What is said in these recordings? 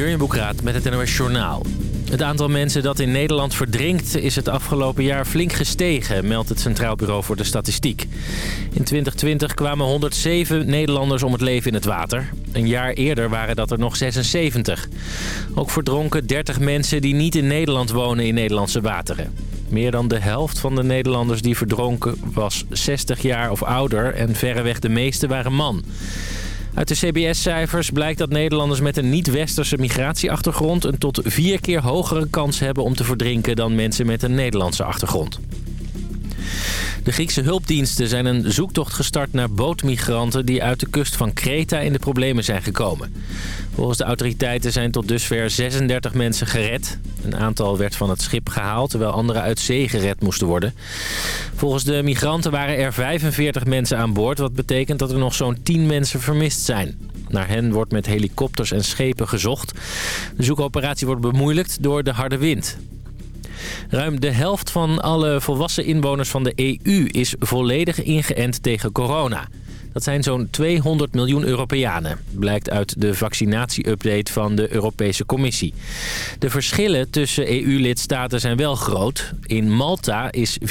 Jurjen Boekraat met het NOS Journaal. Het aantal mensen dat in Nederland verdrinkt is het afgelopen jaar flink gestegen, meldt het Centraal Bureau voor de Statistiek. In 2020 kwamen 107 Nederlanders om het leven in het water. Een jaar eerder waren dat er nog 76. Ook verdronken 30 mensen die niet in Nederland wonen in Nederlandse wateren. Meer dan de helft van de Nederlanders die verdronken was 60 jaar of ouder en verreweg de meeste waren man. Uit de CBS-cijfers blijkt dat Nederlanders met een niet-westerse migratieachtergrond... een tot vier keer hogere kans hebben om te verdrinken dan mensen met een Nederlandse achtergrond. De Griekse hulpdiensten zijn een zoektocht gestart naar bootmigranten... die uit de kust van Kreta in de problemen zijn gekomen. Volgens de autoriteiten zijn tot dusver 36 mensen gered. Een aantal werd van het schip gehaald, terwijl anderen uit zee gered moesten worden. Volgens de migranten waren er 45 mensen aan boord... wat betekent dat er nog zo'n 10 mensen vermist zijn. Naar hen wordt met helikopters en schepen gezocht. De zoekoperatie wordt bemoeilijkt door de harde wind. Ruim de helft van alle volwassen inwoners van de EU is volledig ingeënt tegen corona. Dat zijn zo'n 200 miljoen Europeanen, blijkt uit de vaccinatie-update van de Europese Commissie. De verschillen tussen EU-lidstaten zijn wel groot. In Malta is 84%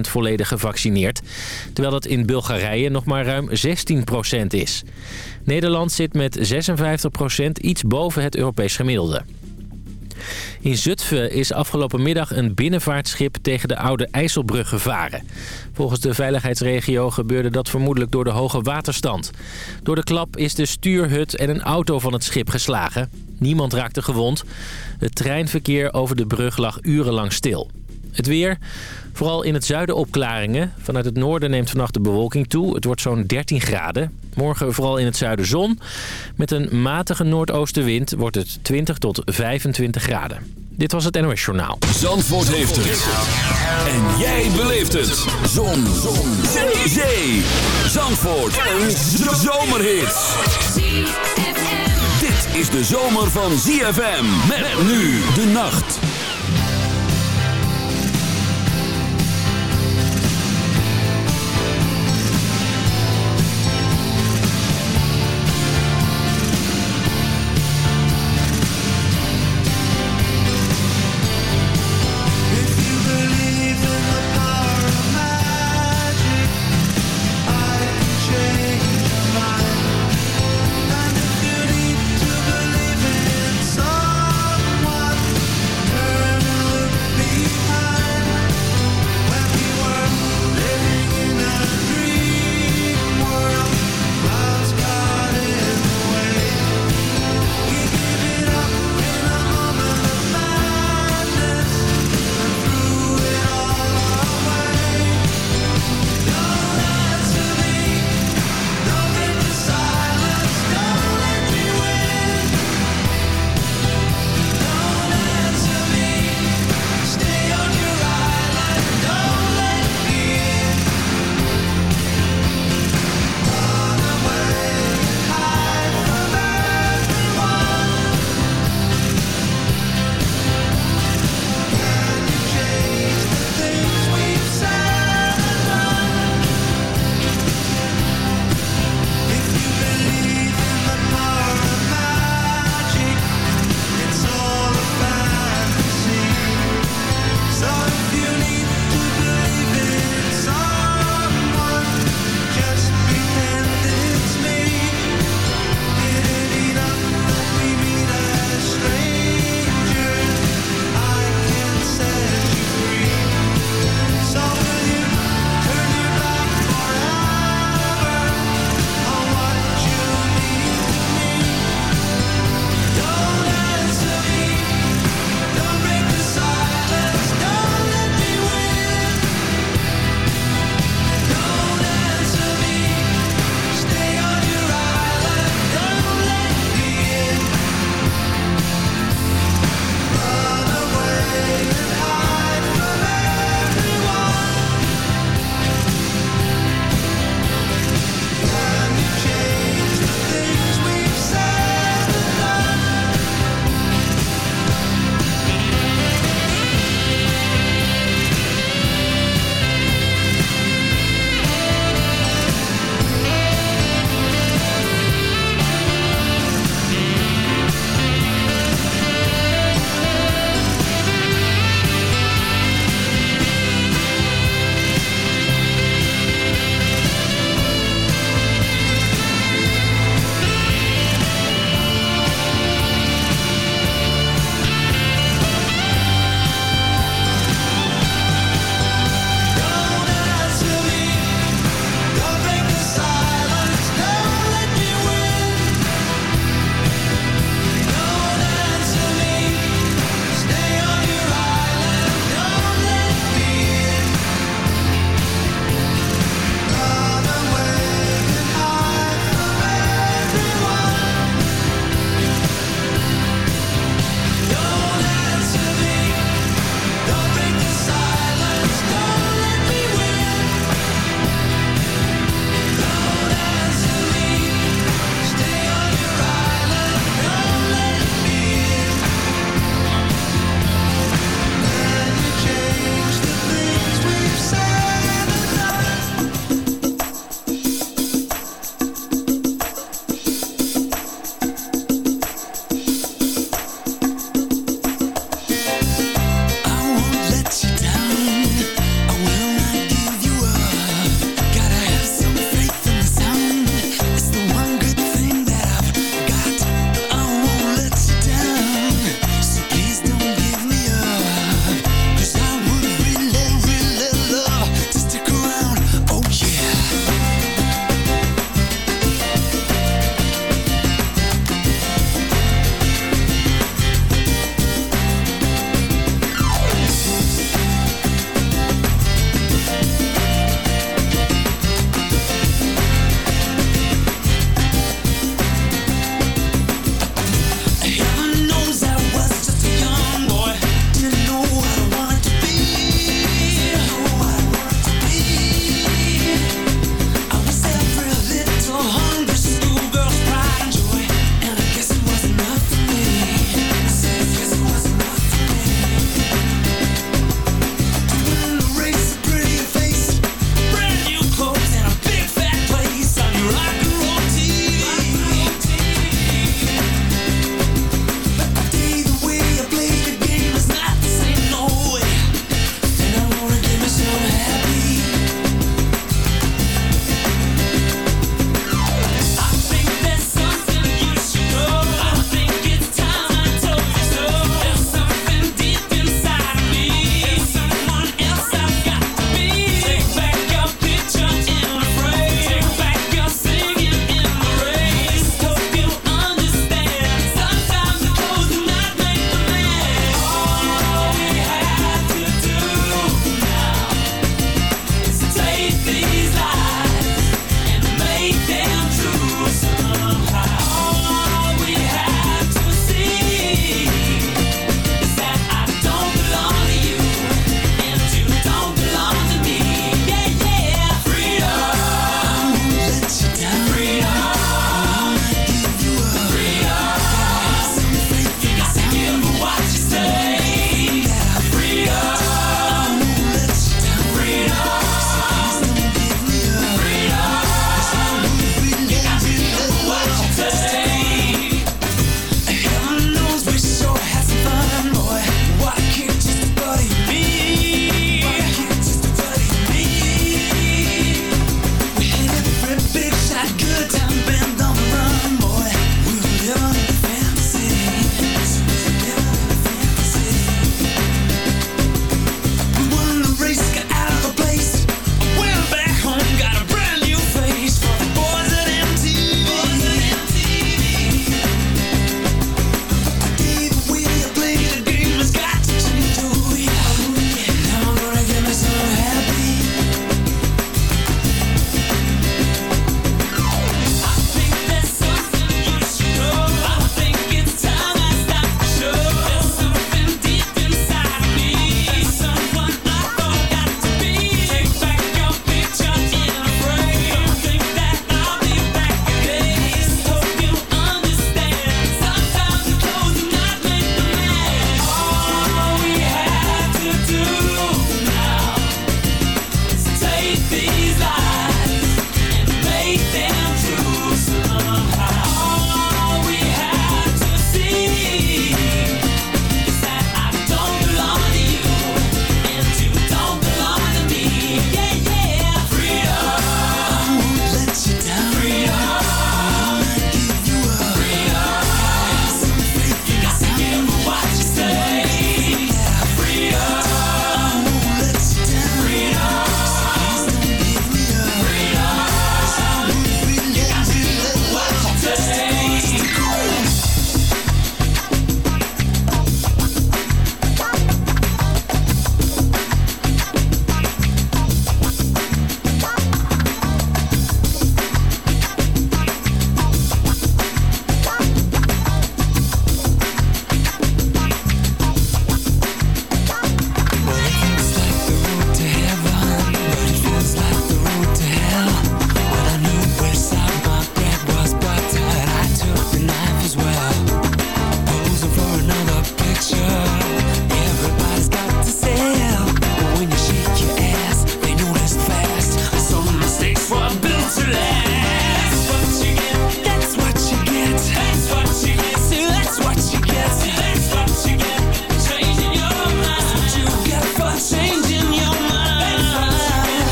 volledig gevaccineerd, terwijl dat in Bulgarije nog maar ruim 16% is. Nederland zit met 56% iets boven het Europees gemiddelde. In Zutphen is afgelopen middag een binnenvaartschip tegen de oude IJsselbrug gevaren. Volgens de veiligheidsregio gebeurde dat vermoedelijk door de hoge waterstand. Door de klap is de stuurhut en een auto van het schip geslagen. Niemand raakte gewond. Het treinverkeer over de brug lag urenlang stil. Het weer, vooral in het zuiden opklaringen. Vanuit het noorden neemt vannacht de bewolking toe. Het wordt zo'n 13 graden. Morgen vooral in het zuiden zon. Met een matige noordoostenwind wordt het 20 tot 25 graden. Dit was het NOS Journaal. Zandvoort heeft het. En jij beleeft het. Zon. zon. Zee. Zee. Zandvoort. Een zomerhit. Dit is de zomer van ZFM. Met nu de nacht.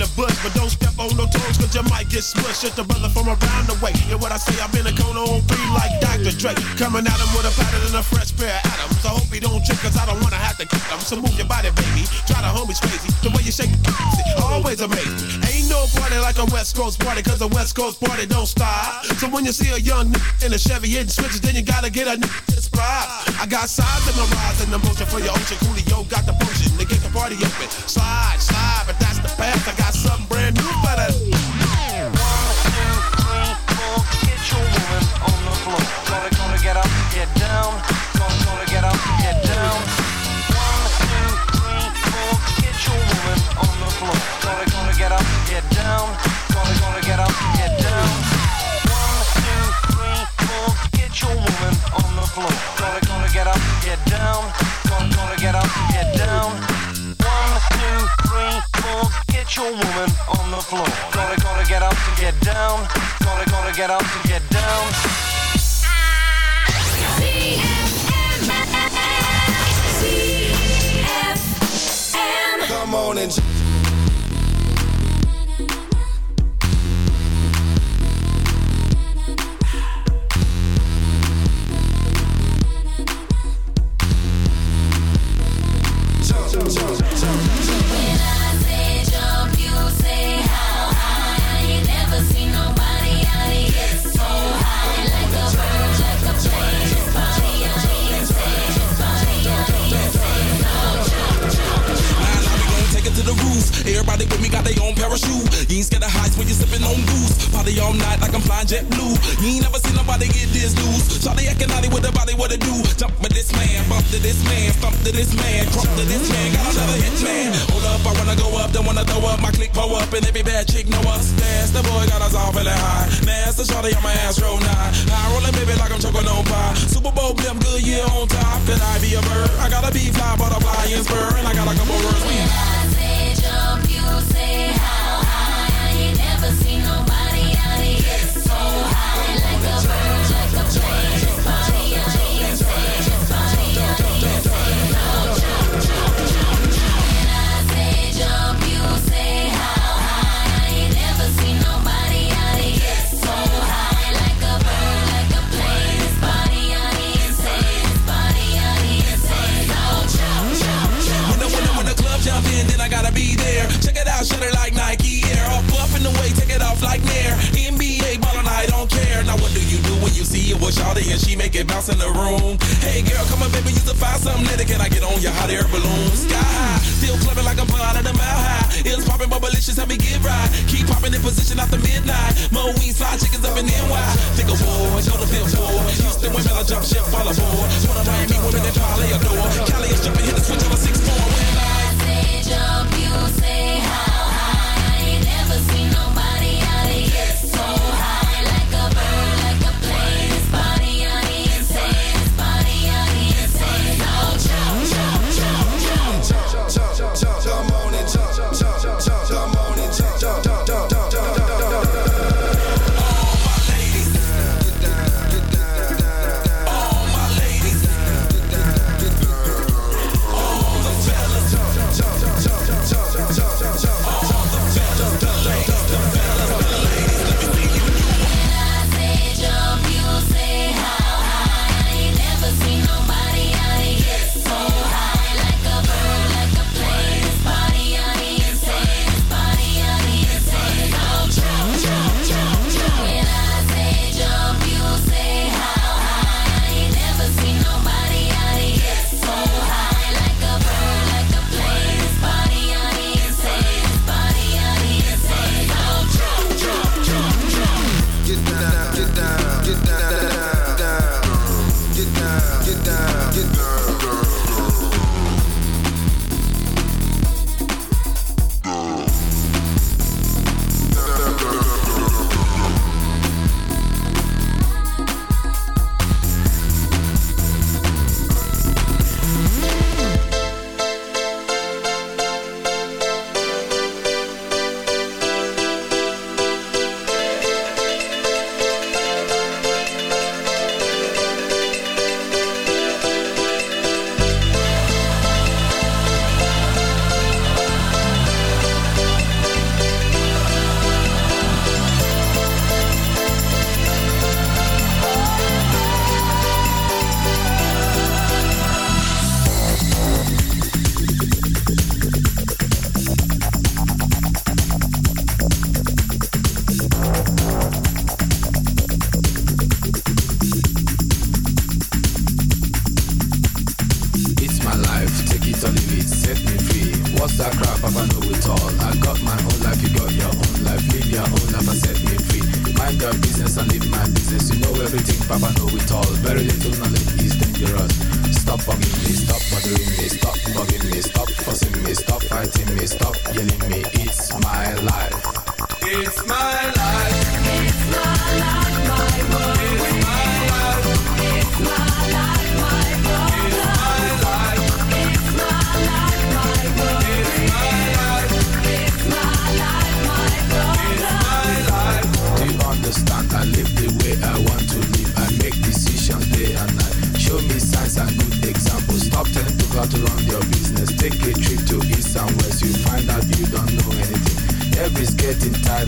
The bush, but don't step on no toes, cause you might get smushed. Just a brother from around the way. Yeah, what I say, I'm in a cone on three like Dr. Dre. Coming at him with a pattern and a fresh pair of atoms. I hope he don't trip, cause I don't wanna have to kick him. So move your body, baby. Try the homies crazy. The way you shake always amazing. Ain't no party like a West Coast party, cause a West Coast party don't stop. So when you see a young in a Chevy hitting switches, then you gotta get a spot. I got size in my rise and the motion for your ocean. Coolio got the potion to party open. Slide, slide, but that's the path. I got something brand new for that. Get up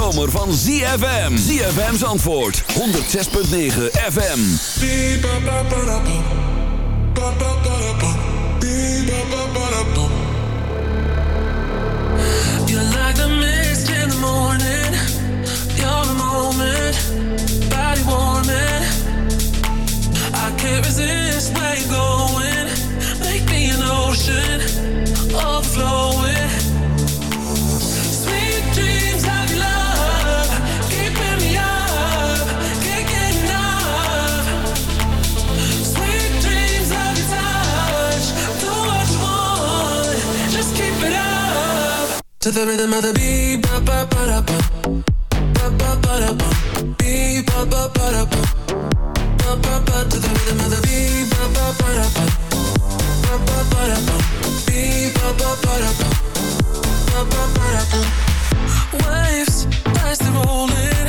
zomer van ZFM. ZFM's antwoord. 106.9 FM. You're like the mist in the morning. You're the moment, body warming. I can't resist where you're going. Make me an ocean, overflowing. To the rhythm of the beat, ba ba ba da ba, ba ba ba ba, ba ba ba ba, ba ba ba. To the rhythm of the beat, ba ba ba da ba, ba ba ba ba, ba ba ba ba, ba ba ba ba. Waves as they rolling,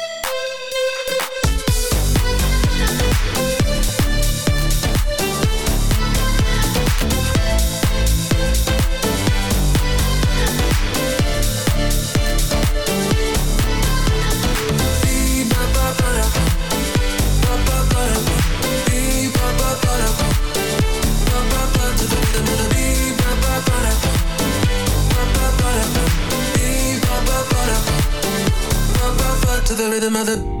To the rhythm of the